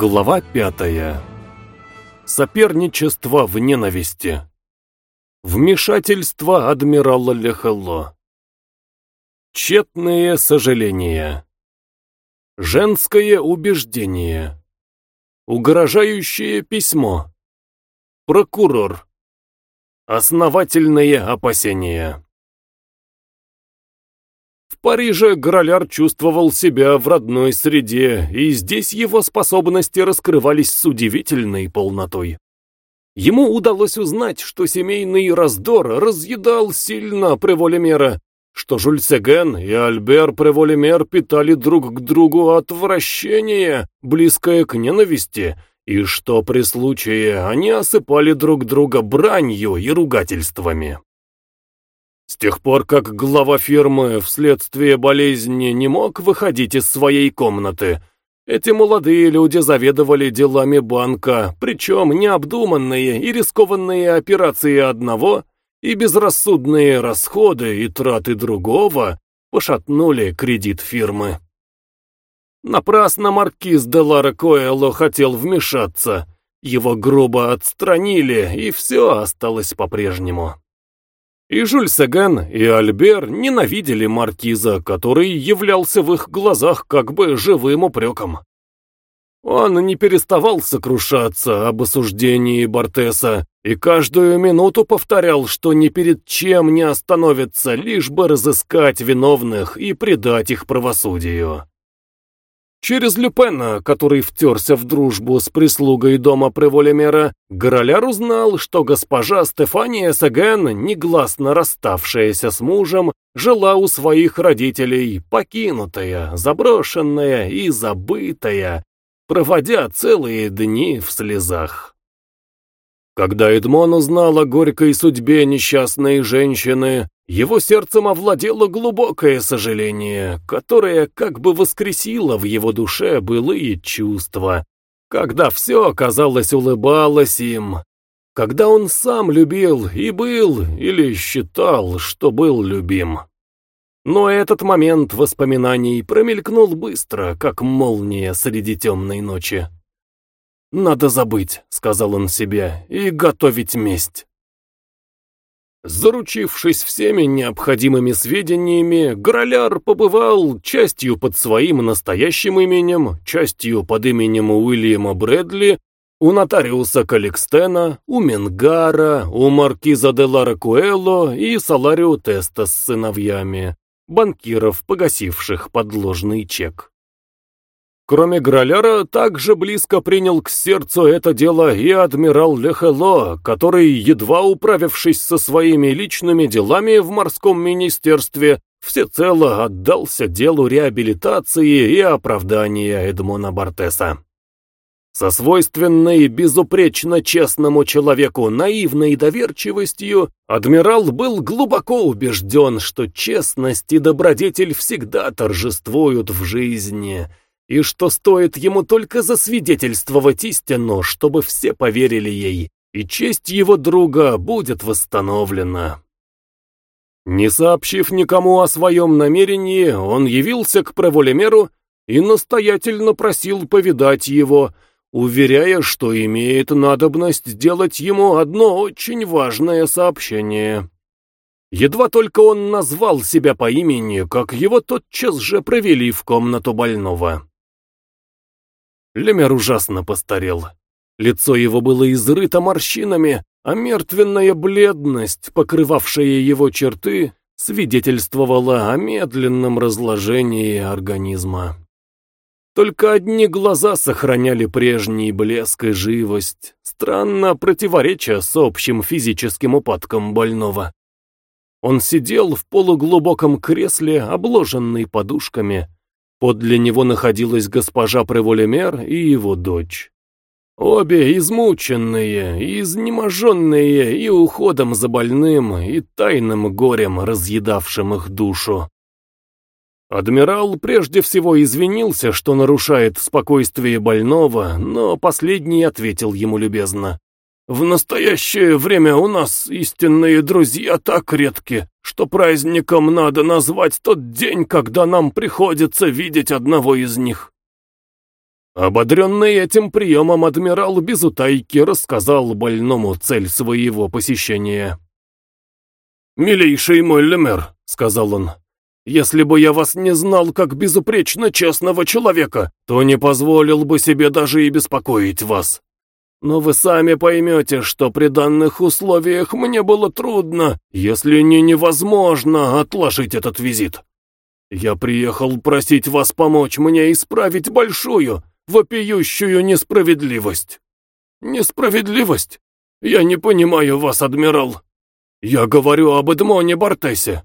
Глава пятая. Соперничество в ненависти. Вмешательство адмирала Лехелло. Тщетные сожаления. Женское убеждение. Угрожающее письмо. Прокурор. Основательные опасения. В Париже Граляр чувствовал себя в родной среде, и здесь его способности раскрывались с удивительной полнотой. Ему удалось узнать, что семейный раздор разъедал сильно Преволемера, что Жюль и Альбер Преволемер питали друг к другу отвращение, близкое к ненависти, и что при случае они осыпали друг друга бранью и ругательствами. С тех пор, как глава фирмы вследствие болезни не мог выходить из своей комнаты, эти молодые люди заведовали делами банка, причем необдуманные и рискованные операции одного и безрассудные расходы и траты другого пошатнули кредит фирмы. Напрасно маркиз де Лара Коэлло хотел вмешаться, его грубо отстранили, и все осталось по-прежнему. И Жюль Сеган, и Альбер ненавидели маркиза, который являлся в их глазах как бы живым упреком. Он не переставал сокрушаться об осуждении Бортеса и каждую минуту повторял, что ни перед чем не остановится, лишь бы разыскать виновных и предать их правосудию. Через Люпена, который втерся в дружбу с прислугой дома Преволемера, Гороляр узнал, что госпожа Стефания Саген, негласно расставшаяся с мужем, жила у своих родителей, покинутая, заброшенная и забытая, проводя целые дни в слезах. Когда Эдмон узнал о горькой судьбе несчастной женщины, его сердцем овладело глубокое сожаление, которое как бы воскресило в его душе былые чувства, когда все, казалось, улыбалось им, когда он сам любил и был, или считал, что был любим. Но этот момент воспоминаний промелькнул быстро, как молния среди темной ночи. «Надо забыть», — сказал он себе, — «и готовить месть». Заручившись всеми необходимыми сведениями, Граляр побывал частью под своим настоящим именем, частью под именем Уильяма Брэдли, у нотариуса Каликстена, у Менгара, у маркиза де Ларакуэлло и Саларио Теста с сыновьями, банкиров, погасивших подложный чек. Кроме Граляра, также близко принял к сердцу это дело и адмирал Лехело, который, едва управившись со своими личными делами в морском министерстве, всецело отдался делу реабилитации и оправдания Эдмона Бартеса. Со свойственной безупречно честному человеку наивной доверчивостью, адмирал был глубоко убежден, что честность и добродетель всегда торжествуют в жизни – и что стоит ему только засвидетельствовать истину, чтобы все поверили ей, и честь его друга будет восстановлена. Не сообщив никому о своем намерении, он явился к Преволемеру и настоятельно просил повидать его, уверяя, что имеет надобность сделать ему одно очень важное сообщение. Едва только он назвал себя по имени, как его тотчас же провели в комнату больного. Лемер ужасно постарел. Лицо его было изрыто морщинами, а мертвенная бледность, покрывавшая его черты, свидетельствовала о медленном разложении организма. Только одни глаза сохраняли прежний блеск и живость, странно противореча с общим физическим упадком больного. Он сидел в полуглубоком кресле, обложенный подушками, Подле него находилась госпожа Преволемер и его дочь. Обе измученные, изнеможенные и уходом за больным, и тайным горем, разъедавшим их душу. Адмирал прежде всего извинился, что нарушает спокойствие больного, но последний ответил ему любезно. В настоящее время у нас истинные друзья так редки, что праздником надо назвать тот день, когда нам приходится видеть одного из них. Ободренный этим приемом адмирал без утайки рассказал больному цель своего посещения. «Милейший мой Лемер», — сказал он, — «если бы я вас не знал как безупречно честного человека, то не позволил бы себе даже и беспокоить вас. Но вы сами поймете, что при данных условиях мне было трудно, если не невозможно, отложить этот визит. Я приехал просить вас помочь мне исправить большую, вопиющую несправедливость. Несправедливость? Я не понимаю вас, адмирал. Я говорю об Эдмоне Бартесе.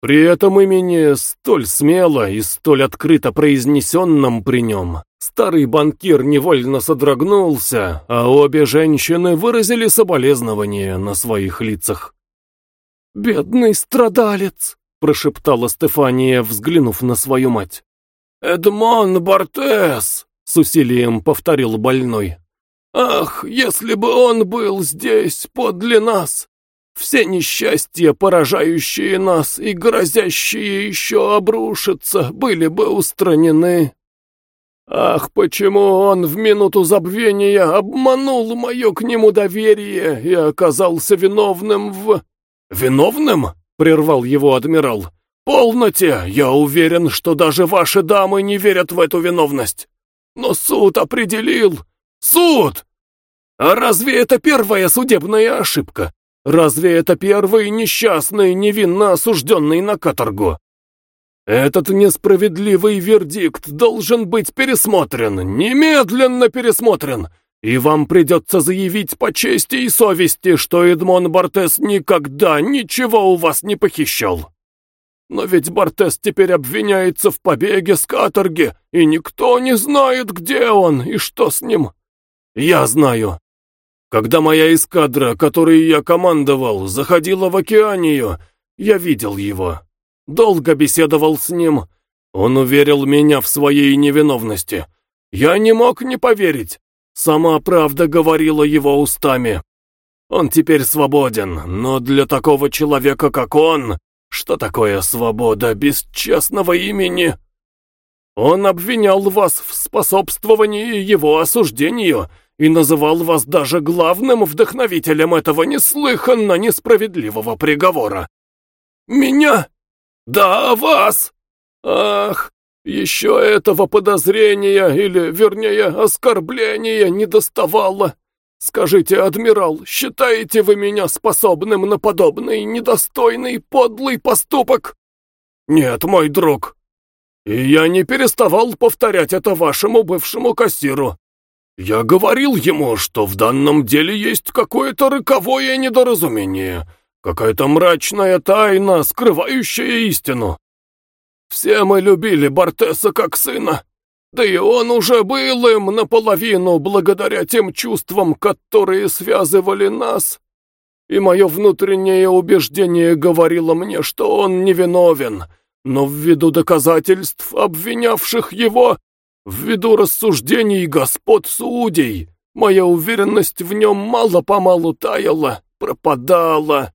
При этом имени, столь смело и столь открыто произнесенном при нем, старый банкир невольно содрогнулся, а обе женщины выразили соболезнования на своих лицах. «Бедный страдалец!» — прошептала Стефания, взглянув на свою мать. «Эдмон Бартес!» — с усилием повторил больной. «Ах, если бы он был здесь, подле нас! Все несчастья, поражающие нас и грозящие еще обрушиться, были бы устранены. Ах, почему он в минуту забвения обманул мое к нему доверие и оказался виновным в... «Виновным?» — прервал его адмирал. «Полноте! Я уверен, что даже ваши дамы не верят в эту виновность. Но суд определил! Суд! А разве это первая судебная ошибка? Разве это первый несчастный, невинно осужденный на каторгу? Этот несправедливый вердикт должен быть пересмотрен, немедленно пересмотрен, и вам придется заявить по чести и совести, что Эдмон Бортес никогда ничего у вас не похищал. Но ведь Бортес теперь обвиняется в побеге с каторги, и никто не знает, где он и что с ним. Я знаю. Когда моя эскадра, которой я командовал, заходила в океанию, я видел его. Долго беседовал с ним. Он уверил меня в своей невиновности. Я не мог не поверить. Сама правда говорила его устами. Он теперь свободен, но для такого человека, как он, что такое свобода без честного имени? Он обвинял вас в способствовании его осуждению и называл вас даже главным вдохновителем этого неслыханно несправедливого приговора. Меня? Да, вас! Ах, еще этого подозрения, или, вернее, оскорбления не доставало. «Скажите, адмирал, считаете вы меня способным на подобный недостойный подлый поступок?» «Нет, мой друг. И я не переставал повторять это вашему бывшему кассиру. Я говорил ему, что в данном деле есть какое-то роковое недоразумение, какая-то мрачная тайна, скрывающая истину. Все мы любили Бартеса как сына, да и он уже был им наполовину благодаря тем чувствам, которые связывали нас. И мое внутреннее убеждение говорило мне, что он невиновен, но ввиду доказательств, обвинявших его, ввиду рассуждений господ судей, моя уверенность в нем мало-помалу таяла, пропадала,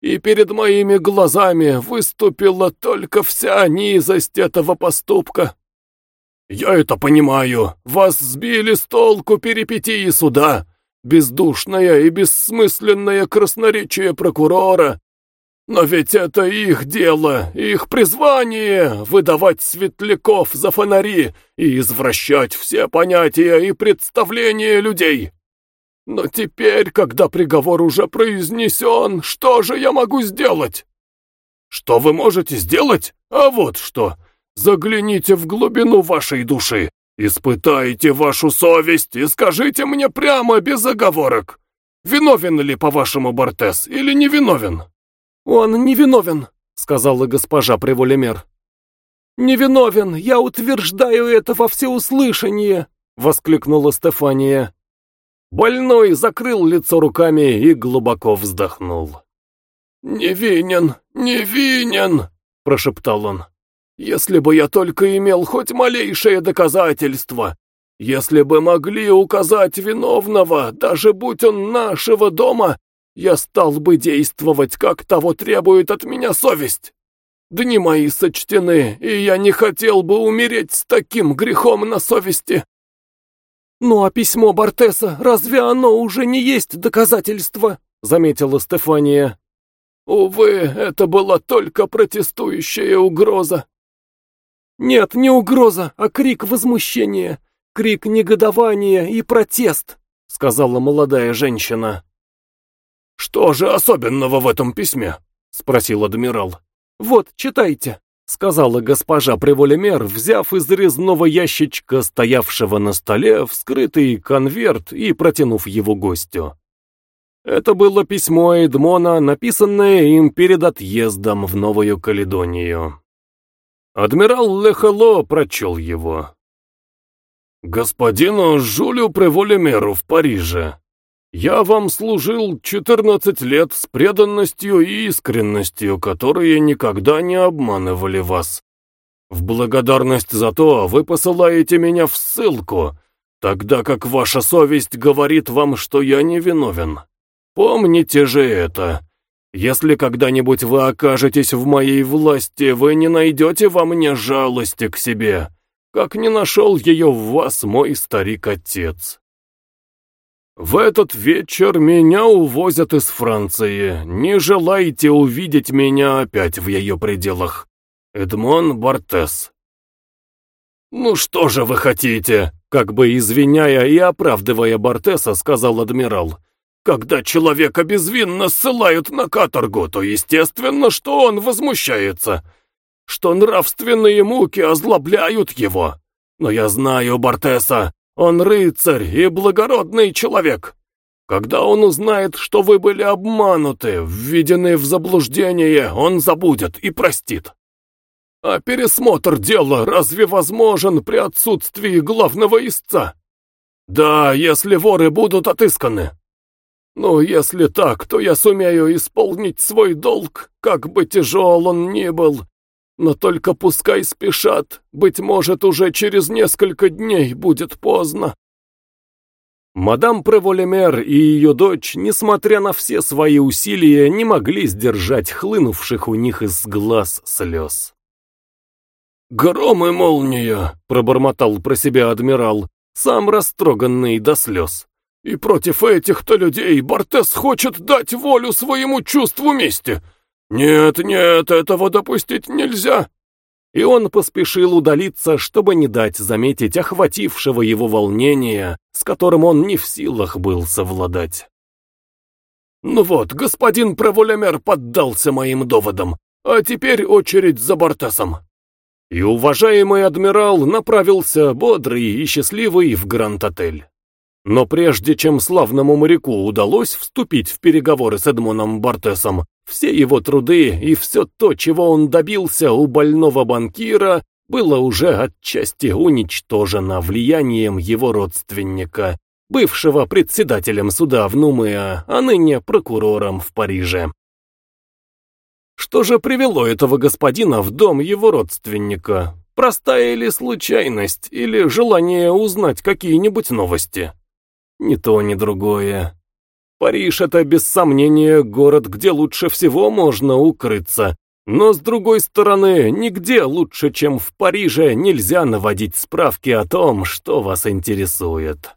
и перед моими глазами выступила только вся низость этого поступка. «Я это понимаю. Вас сбили с толку перипетии суда. Бездушное и бессмысленное красноречие прокурора. Но ведь это их дело, их призвание — выдавать светляков за фонари и извращать все понятия и представления людей. Но теперь, когда приговор уже произнесен, что же я могу сделать?» «Что вы можете сделать? А вот что!» Загляните в глубину вашей души, испытайте вашу совесть и скажите мне прямо, без оговорок, виновен ли, по-вашему, Бортес или не виновен?» «Он не виновен», — сказала госпожа Приволемер. «Не виновен, я утверждаю это во всеуслышание», — воскликнула Стефания. Больной закрыл лицо руками и глубоко вздохнул. «Невинен, невинен!» — прошептал он. Если бы я только имел хоть малейшее доказательство, если бы могли указать виновного, даже будь он нашего дома, я стал бы действовать, как того требует от меня совесть. Дни мои сочтены, и я не хотел бы умереть с таким грехом на совести. «Ну а письмо Бартеса, разве оно уже не есть доказательство?» — заметила Стефания. «Увы, это была только протестующая угроза». «Нет, не угроза, а крик возмущения, крик негодования и протест», — сказала молодая женщина. «Что же особенного в этом письме?» — спросил адмирал. «Вот, читайте», — сказала госпожа Приволемер, взяв из резного ящичка, стоявшего на столе, вскрытый конверт и протянув его гостю. Это было письмо Эдмона, написанное им перед отъездом в Новую Каледонию. Адмирал Лехало прочел его. «Господину Жулю Приволемеру в Париже. Я вам служил 14 лет с преданностью и искренностью, которые никогда не обманывали вас. В благодарность за то вы посылаете меня в ссылку, тогда как ваша совесть говорит вам, что я не виновен. Помните же это. Если когда-нибудь вы окажетесь в моей власти, вы не найдете во мне жалости к себе, как не нашел ее в вас мой старик-отец. В этот вечер меня увозят из Франции. Не желаете увидеть меня опять в ее пределах. Эдмон Бартес. «Ну что же вы хотите?» Как бы извиняя и оправдывая Бартеса, сказал адмирал. Когда человека безвинно ссылают на каторгу, то естественно, что он возмущается, что нравственные муки озлобляют его. Но я знаю Бартеса, он рыцарь и благородный человек. Когда он узнает, что вы были обмануты, введены в заблуждение, он забудет и простит. А пересмотр дела разве возможен при отсутствии главного истца? Да, если воры будут отысканы. Ну, если так, то я сумею исполнить свой долг, как бы тяжел он ни был. Но только пускай спешат, быть может, уже через несколько дней будет поздно. Мадам Преволемер и ее дочь, несмотря на все свои усилия, не могли сдержать хлынувших у них из глаз слез. «Гром и молния!» — пробормотал про себя адмирал, сам растроганный до слез. И против этих-то людей Бортес хочет дать волю своему чувству мести. Нет, нет, этого допустить нельзя. И он поспешил удалиться, чтобы не дать заметить охватившего его волнения, с которым он не в силах был совладать. «Ну вот, господин Проволемер поддался моим доводам, а теперь очередь за Бортесом». И уважаемый адмирал направился бодрый и счастливый в Гранд-отель. Но прежде чем славному моряку удалось вступить в переговоры с Эдмоном Бартесом, все его труды и все то, чего он добился у больного банкира, было уже отчасти уничтожено влиянием его родственника, бывшего председателем суда в Нумеа, а ныне прокурором в Париже. Что же привело этого господина в дом его родственника? Простая ли случайность или желание узнать какие-нибудь новости? Ни то, ни другое. Париж — это, без сомнения, город, где лучше всего можно укрыться. Но, с другой стороны, нигде лучше, чем в Париже, нельзя наводить справки о том, что вас интересует.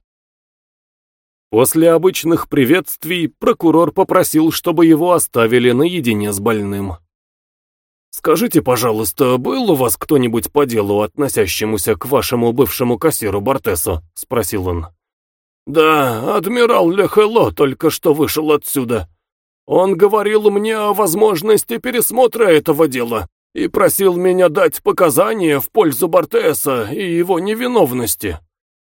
После обычных приветствий прокурор попросил, чтобы его оставили наедине с больным. «Скажите, пожалуйста, был у вас кто-нибудь по делу, относящемуся к вашему бывшему кассиру Бортесу?» — спросил он. «Да, адмирал Лехело только что вышел отсюда. Он говорил мне о возможности пересмотра этого дела и просил меня дать показания в пользу Бартеса и его невиновности,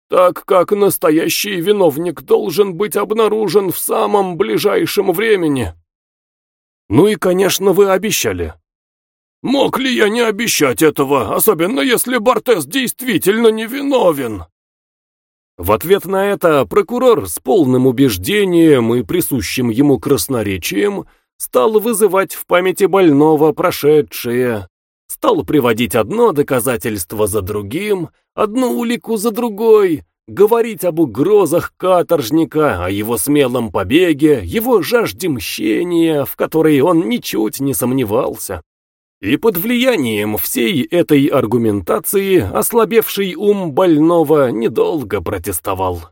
так как настоящий виновник должен быть обнаружен в самом ближайшем времени». «Ну и, конечно, вы обещали». «Мог ли я не обещать этого, особенно если Бартес действительно невиновен?» В ответ на это прокурор с полным убеждением и присущим ему красноречием стал вызывать в памяти больного прошедшее, стал приводить одно доказательство за другим, одну улику за другой, говорить об угрозах каторжника, о его смелом побеге, его жажде мщения, в которой он ничуть не сомневался. И под влиянием всей этой аргументации ослабевший ум больного недолго протестовал.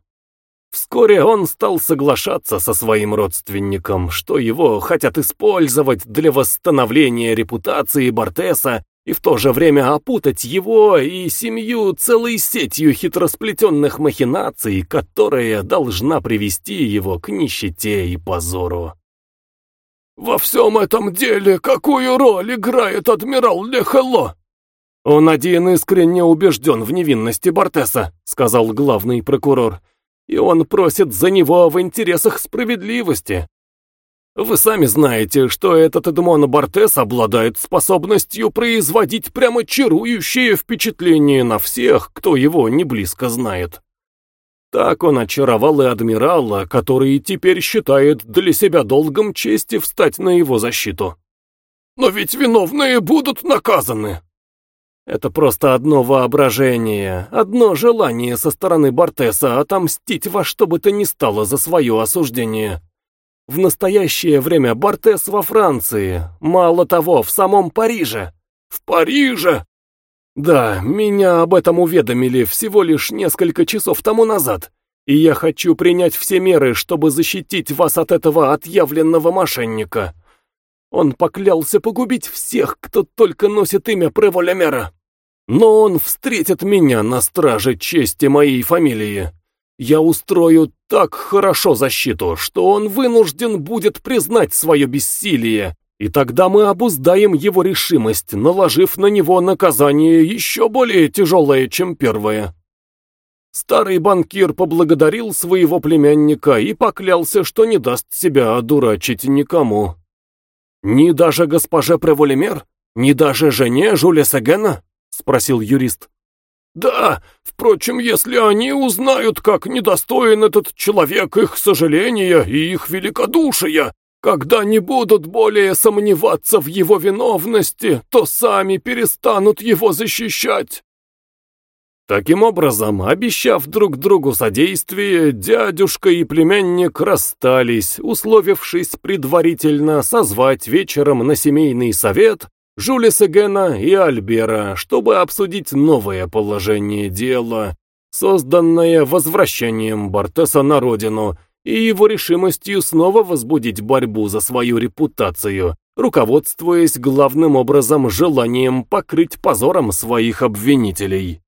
Вскоре он стал соглашаться со своим родственником, что его хотят использовать для восстановления репутации Бортеса и в то же время опутать его и семью целой сетью хитросплетенных махинаций, которая должна привести его к нищете и позору. «Во всем этом деле какую роль играет адмирал Лехело?» «Он один искренне убежден в невинности Бортеса», — сказал главный прокурор, «и он просит за него в интересах справедливости. Вы сами знаете, что этот Эдмон Бортес обладает способностью производить прямо чарующее впечатление на всех, кто его не близко знает. Так он очаровал и адмирала, который теперь считает для себя долгом чести встать на его защиту. Но ведь виновные будут наказаны. Это просто одно воображение, одно желание со стороны Бортеса отомстить во что бы то ни стало за свое осуждение. В настоящее время Бортес во Франции, мало того, в самом Париже. В Париже? Да, меня об этом уведомили всего лишь несколько часов тому назад, и я хочу принять все меры, чтобы защитить вас от этого отъявленного мошенника. Он поклялся погубить всех, кто только носит имя Преволемера. Но он встретит меня на страже чести моей фамилии. Я устрою так хорошо защиту, что он вынужден будет признать свое бессилие, и тогда мы обуздаем его решимость, наложив на него наказание еще более тяжелое, чем первое. Старый банкир поблагодарил своего племянника и поклялся, что не даст себя одурачить никому. «Ни даже госпоже Преволемер? Ни даже жене Жюля Сегена?» — спросил юрист. Да, впрочем, если они узнают, как недостоин этот человек их сожаления и их великодушия, когда не будут более сомневаться в его виновности, то сами перестанут его защищать. Таким образом, обещав друг другу содействие, дядюшка и племянник расстались, условившись предварительно созвать вечером на семейный совет Жулиса Гена и Альбера, чтобы обсудить новое положение дела, созданное возвращением Бортеса на родину и его решимостью снова возбудить борьбу за свою репутацию, руководствуясь главным образом желанием покрыть позором своих обвинителей.